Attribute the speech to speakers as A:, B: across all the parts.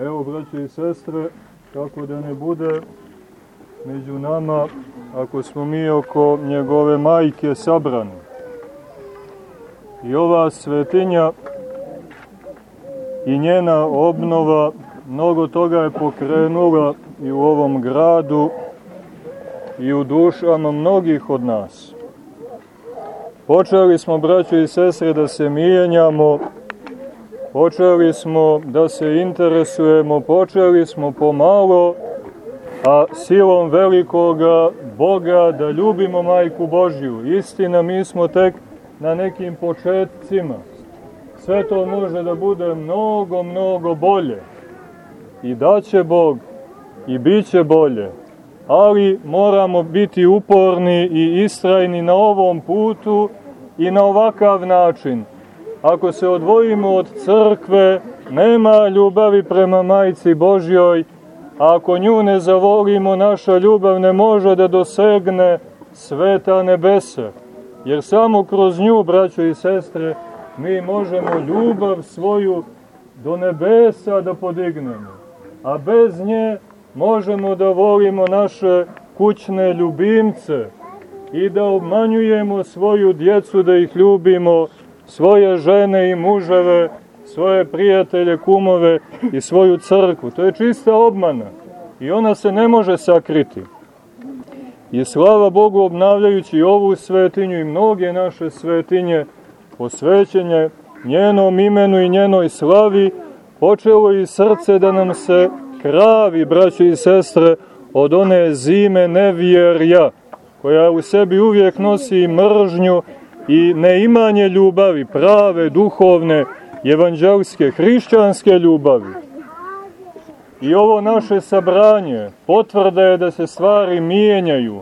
A: Evo, braće i sestre, kako da ne bude među nama, ako smo mi oko njegove majke sabrani. I ova svetinja i njena obnova mnogo toga je pokrenula i u ovom gradu i u dušama mnogih od nas. Počeli smo, braćo i sestre, da se mijenjamo, počeli smo da se interesujemo, počeli smo pomalo, a silom velikoga Boga da ljubimo Majku Božju. Istina, mi smo tek na nekim početcima. Sve to može da bude mnogo, mnogo bolje. I daće Bog, i bit će bolje. Ali moramo biti uporni i istrajni na ovom putu i na ovakav način. Ako se odvojimo od crkve, nema ljubavi prema Majci Božjoj, a ako nju ne zavolimo, naša ljubav ne može da dosegne sveta nebesa. Jer samo kroz nju, braćo i sestre, mi možemo ljubav svoju do nebesa da podignemo. A bez nje možemo da volimo naše kućne ljubimce i da obmanjujemo svoju djecu, da ih ljubimo, svoje žene i muževe, svoje prijatelje, kumove i svoju crkvu. To je čista obmana i ona se ne može sakriti. I slava Bogu obnavljajući ovu svetinju i mnoge naše svetinje, posvećenje njenom imenu i njenoj slavi, počelo i srce da nam se kravi, braćo i sestre, od one zime nevjerja, koja u sebi uvijek nosi mržnju i neimanje ljubavi, prave, duhovne, evanđelske, hrišćanske ljubavi. I ovo naše sabranje potvrda je da se stvari mijenjaju.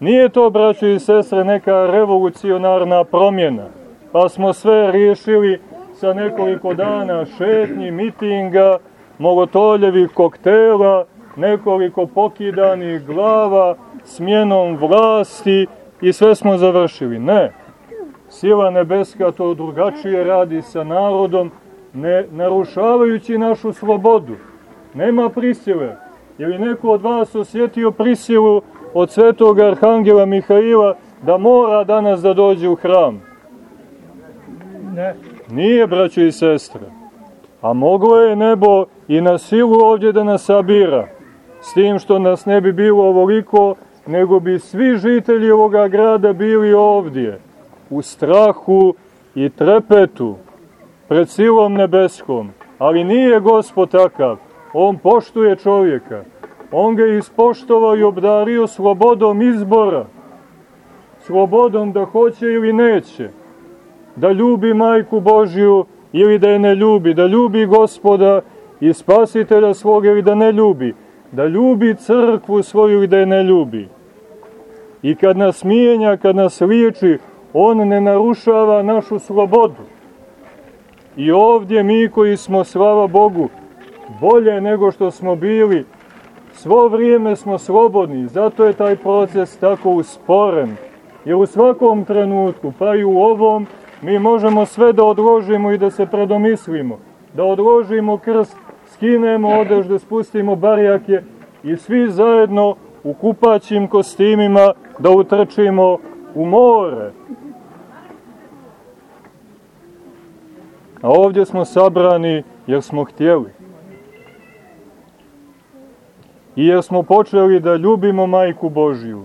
A: Nije to, braćo i sestre, neka revolucionarna promjena, pa smo sve riješili sa nekoliko dana šetnji, mitinga, mogotoljevih koktela, nekoliko pokidanih glava, smjenom vlasti i sve smo završili. Ne, sila nebeska to drugačije radi sa narodom, ne narušavajući našu slobodu. Nema prisile. Je li neko od vas osjetio prisilu od svetog arhangela Mihaila da mora danas da dođe u hram?
B: Ne.
A: Nije, braćo i sestre. A moglo je nebo i na silu ovdje da nas sabira. S tim što nas ne bi bilo ovoliko, nego bi svi žitelji ovoga grada bili ovdje. U strahu i trepetu pred silom nebeskom. Ali nije gospod takav. On poštuje čovjeka. On ga ispoštovao i obdario slobodom izbora. Slobodom da hoće ili neće. Da ljubi majku Božju ili da je ne ljubi. Da ljubi gospoda i spasitelja svoga ili da ne ljubi. Da ljubi crkvu svoju ili da je ne ljubi. I kad nas mijenja, kad nas liječi, on ne narušava našu slobodu. I ovdje mi koji smo, slava Bogu, bolje nego što smo bili, svo vrijeme smo slobodni, zato je taj proces tako usporen. Jer u svakom trenutku, pa i u ovom, mi možemo sve da odložimo i da se predomislimo. Da odložimo krst, skinemo odežde, spustimo barjake i svi zajedno u kupaćim kostimima da utrčimo u more. A ovdje smo sabrani jer smo htjeli. I jer smo počeli da ljubimo Majku Božiju.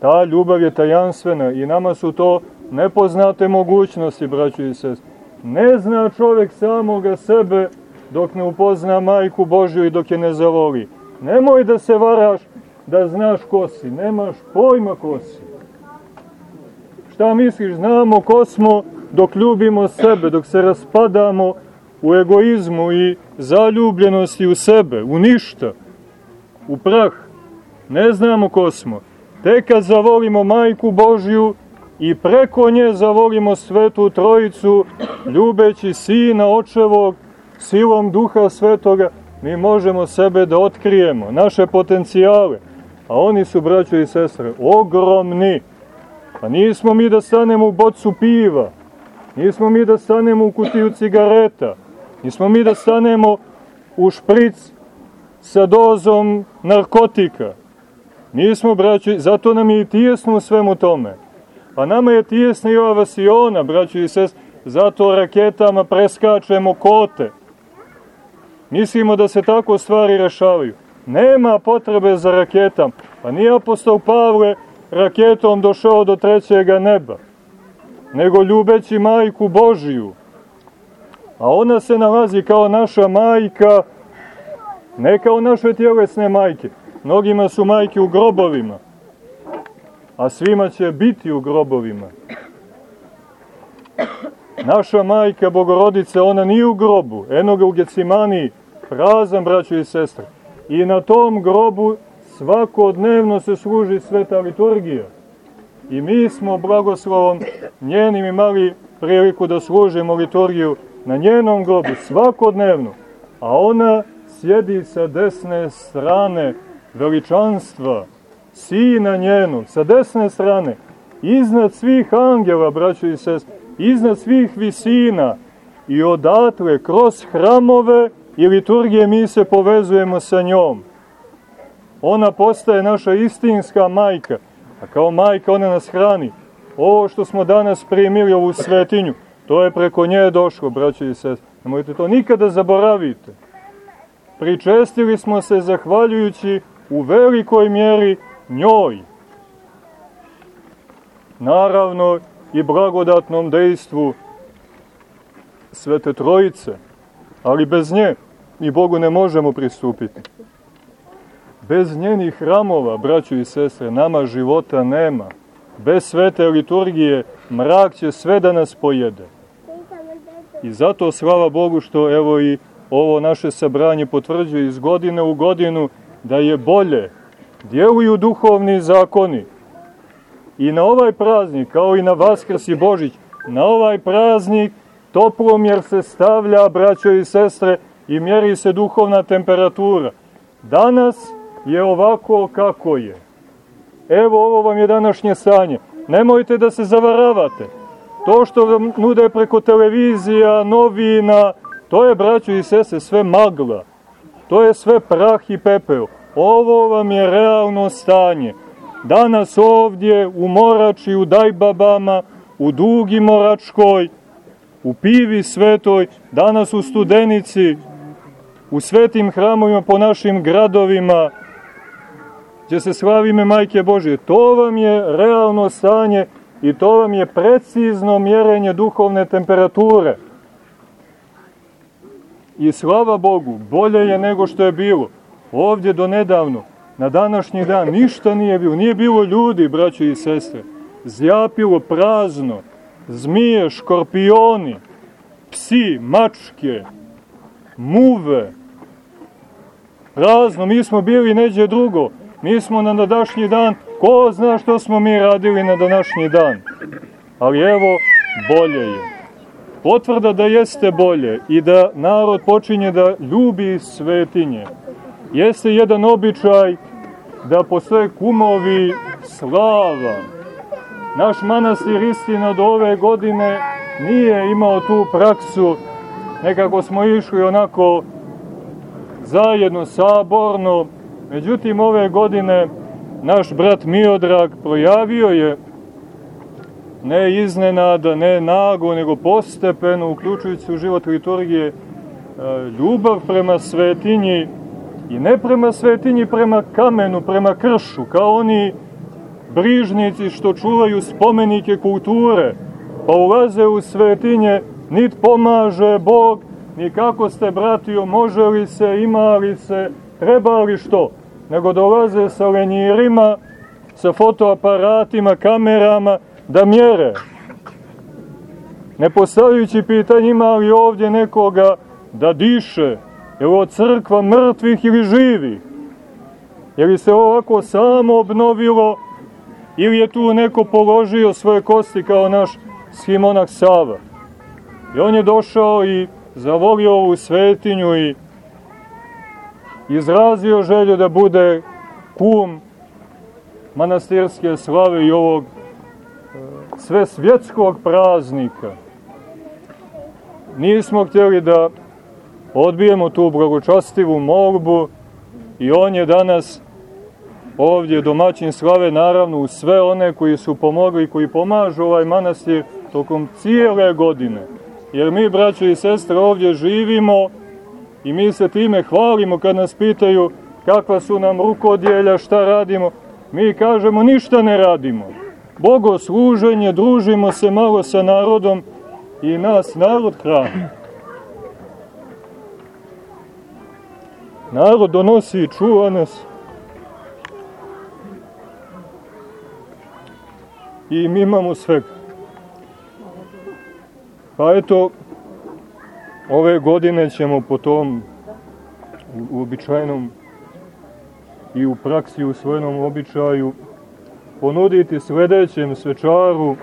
A: Ta ljubav je tajanstvena i nama su to nepoznate mogućnosti, braćo i sest. Ne zna čovjek samoga sebe dok ne upozna Majku Božju i dok je ne zavoli. Nemoj da se varaš da znaš ko si, nemaš pojma ko si. Šta misliš, znamo ko smo dok ljubimo sebe, dok se raspadamo u egoizmu i zaljubljenosti u sebe, u ništa, u prah. Ne znamo ko smo. Tek kad zavolimo Majku Božju i preko nje zavolimo Svetu Trojicu, ljubeći Sina Očevog, silom Duha Svetoga, mi možemo sebe da otkrijemo, naše potencijale. A oni su, braćo i sestre, ogromni. Pa nismo mi da stanemo u bocu piva, nismo mi da stanemo u kutiju cigareta, nismo mi da stanemo u špric sa dozom narkotika. Nismo, braći, zato nam je i tijesno u svemu tome. Pa nama je tijesna i ova vasiona, braći i sest, zato raketama preskačemo kote. Mislimo da se tako stvari rešavaju. Nema potrebe za raketam. Pa nije apostol Pavle raketom došao do trećega neba, nego ljubeći majku Božiju. A ona se nalazi kao naša majka, ne kao naše tjelesne majke. Mnogima su majke u grobovima, a svima će biti u grobovima. Naša majka, Bogorodica, ona nije u grobu, eno ga u Gecimani, prazan, braćo i sestre. I na tom grobu svakodnevno se služi sveta liturgija. I mi smo blagoslovom njenim imali priliku da služimo liturgiju na njenom grobu svakodnevno, a ona sjedi sa desne strane veličanstva, sina njenog, sa desne strane, iznad svih angela, braćo i sest, iznad svih visina i odatle, kroz hramove i liturgije mi se povezujemo sa njom. Ona postaje naša istinska majka, a kao majka ona nas hrani. Ovo što smo danas primili ovu svetinju, to je preko nje došlo, braćo i sest. Nemojte to nikada zaboravite. Pričestili smo se zahvaljujući u velikoj mjeri njoj. Naravno i blagodatnom dejstvu Svete Trojice, ali bez nje mi Bogu ne možemo pristupiti. Bez njenih hramova, braćo i sestre, nama života nema. Bez svete liturgije mrak će sve da nas pojede. I zato slava Bogu što evo i ovo naše sabranje potvrđuje iz godine u godinu da je bolje. Djeluju duhovni zakoni. I na ovaj praznik, kao i na Vaskrs i Božić, na ovaj praznik toplomjer se stavlja, braćo i sestre, i mjeri se duhovna temperatura. Danas je ovako kako je. Evo ovo vam je današnje stanje. Nemojte da se zavaravate. To što vam nude preko televizija, novina, to je, braćo i sese, sve magla. To je sve prah i pepeo. Ovo vam je realno stanje. Danas ovdje u Morači, u Dajbabama, u Dugi Moračkoj, u Pivi Svetoj, danas u Studenici, u svetim hramovima po našim gradovima, gdje se slavi ime Majke Božje. To vam je realno stanje i to vam je precizno mjerenje duhovne temperature. I slava Bogu, bolje je nego što je bilo. Ovdje do nedavno, na današnji dan, ništa nije bilo. Nije bilo ljudi, braćo i sestre. Zjapilo prazno, zmije, škorpioni, psi, mačke, muve. Prazno, mi smo bili neđe drugo. Mi smo na današnji dan, ko zna što smo mi radili na današnji dan. Ali evo, bolje je. Potvrda da jeste bolje i da narod počinje da ljubi svetinje. Jeste jedan običaj da postoje kumovi slava. Naš manastir istina do ove godine nije imao tu praksu, nekako smo išli onako zajedno, saborno, Međutim, ove godine naš brat Miodrag projavio je ne iznenada, ne nago, nego postepeno, uključujući u život liturgije, e, ljubav prema svetinji i ne prema svetinji, prema kamenu, prema kršu, kao oni brižnici što čuvaju spomenike kulture, pa ulaze u svetinje, nit pomaže Bog, ni kako ste, bratio, može li se, ima li se, treba li što? nego dolaze sa lenjirima, sa fotoaparatima, kamerama, da mjere. Ne postavljujući pitanje ima li ovdje nekoga da diše, je li od crkva mrtvih ili živih? Je li se ovako samo obnovilo ili je tu neko položio svoje kosti kao naš schimonak Sava? I on je došao i zavolio ovu svetinju i izrazio želju da bude kum manastirske slave i ovog e, sve svjetskog praznika. Nismo htjeli da odbijemo tu blagočastivu molbu i on je danas ovdje domaćin slave naravno u sve one koji su pomogli, koji pomažu ovaj manastir tokom cijele godine. Jer mi, braćo i sestre, ovdje živimo i mi se time hvalimo kad nas pitaju kakva su nam rukodjelja, šta radimo. Mi kažemo ništa ne radimo. Bogosluženje, družimo se malo sa narodom i nas narod hrani. Narod donosi i čuva nas. I mi imamo svega. Pa eto, ove godine ćemo po tom uobičajenom i u praksi u svojenom običaju ponuditi sledećem svečaru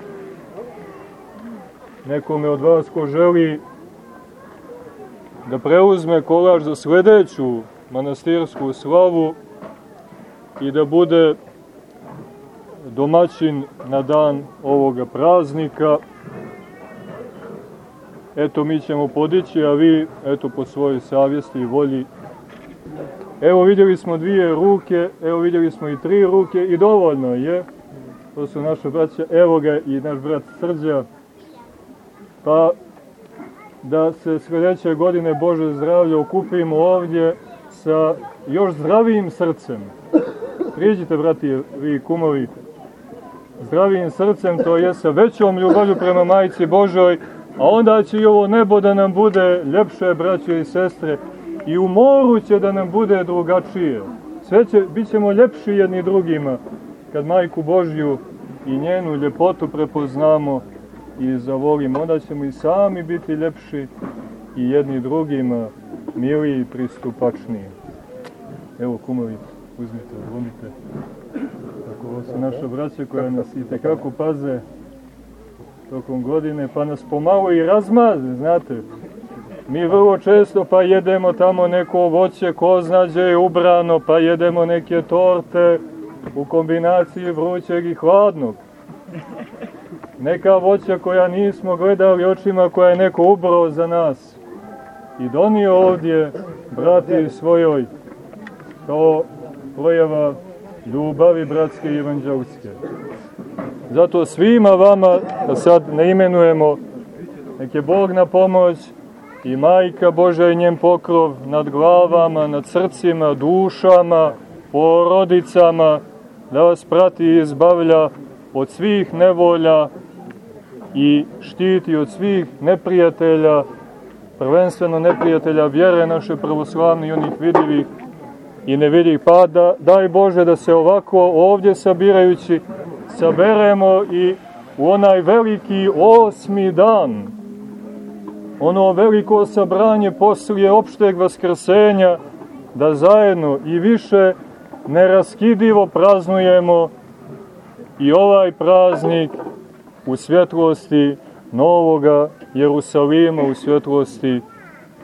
A: nekome od vas ko želi da preuzme kolaž za sledeću manastirsku slavu i da bude domaćin na dan ovoga praznika. Eto, mi ćemo podići, a vi, eto, po svojoj savjesti i volji. Evo, vidjeli smo dvije ruke, evo, vidjeli smo i tri ruke i dovoljno je. To su naše braće, evo ga i naš brat Srđa. Pa, da se sledeće godine Bože zdravlje okupimo ovdje sa još zdravijim srcem. Priđite, brati, vi kumovi, zdravijim srcem, to je sa većom ljubavlju prema Majici Božoj, a onda će i ovo nebo da nam bude ljepše, braće i sestre, i u moru će da nam bude drugačije. Sve će, bit ćemo ljepši jedni drugima, kad Majku Božju i njenu ljepotu prepoznamo i zavolimo, onda ćemo i sami biti ljepši i jedni drugima miliji i pristupačniji. Evo, kumovi, uzmite, odlomite. Tako, ovo su naša braća koja nas i tekako paze tokom godine, pa nas pomalo i razmaze, znate. Mi vrlo često pa jedemo tamo neko voće, ko zna gdje je ubrano, pa jedemo neke torte u kombinaciji vrućeg i hladnog. Neka voća koja nismo gledali očima, koja je neko ubrao za nas i donio ovdje brati svojoj kao projava ljubavi bratske i evanđelske. Zato svima vama, da sad ne imenujemo, neke Bog na pomoć i majka Božja i njen pokrov nad glavama, nad srcima, dušama, porodicama, da vas prati i izbavlja od svih nevolja i štiti od svih neprijatelja, prvenstveno neprijatelja vjere naše pravoslavne i onih vidljivih i nevidljivih. Pa da, daj Bože da se ovako ovdje sabirajući saberemo i u onaj veliki osmi dan, ono veliko sabranje poslije opšteg vaskrsenja, da zajedno i više neraskidivo praznujemo i ovaj praznik u svjetlosti novoga Jerusalima, u svjetlosti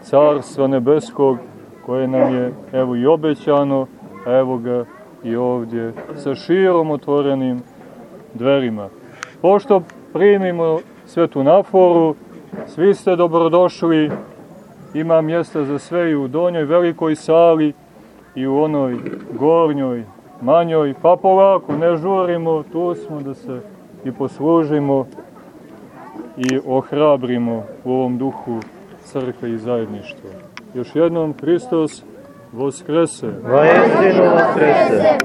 A: Carstva Nebeskog, koje nam je evo i obećano, evo ga i ovdje sa širom otvorenim dverima. Pošto primimo svetu naforu, svi ste dobrodošli, ima mjesta za sve i u donjoj velikoj sali i u onoj gornjoj, manjoj, pa polako, ne žurimo, tu smo da se i poslužimo i ohrabrimo u ovom duhu crkve i zajedništva. Još jednom, Hristos Voskrese.
C: Vojestinu Voskrese.